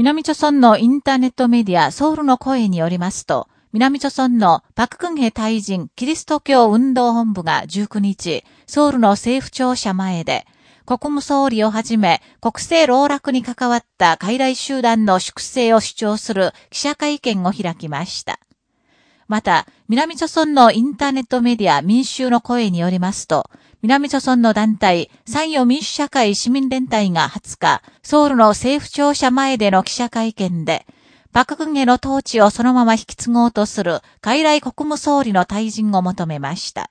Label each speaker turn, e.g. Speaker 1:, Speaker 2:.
Speaker 1: 南朝村のインターネットメディアソウルの声によりますと、南朝村のパククンヘ大臣キリスト教運動本部が19日、ソウルの政府庁舎前で、国務総理をはじめ、国政老落に関わった傀儡集団の粛清を主張する記者会見を開きました。また、南朝村のインターネットメディア民衆の声によりますと、南朝村の団体、山陽民主社会市民連帯が20日、ソウルの政府庁舎前での記者会見で、パククンゲの統治をそのまま引き継ごうとする、傀儡国務総理の退陣を求めました。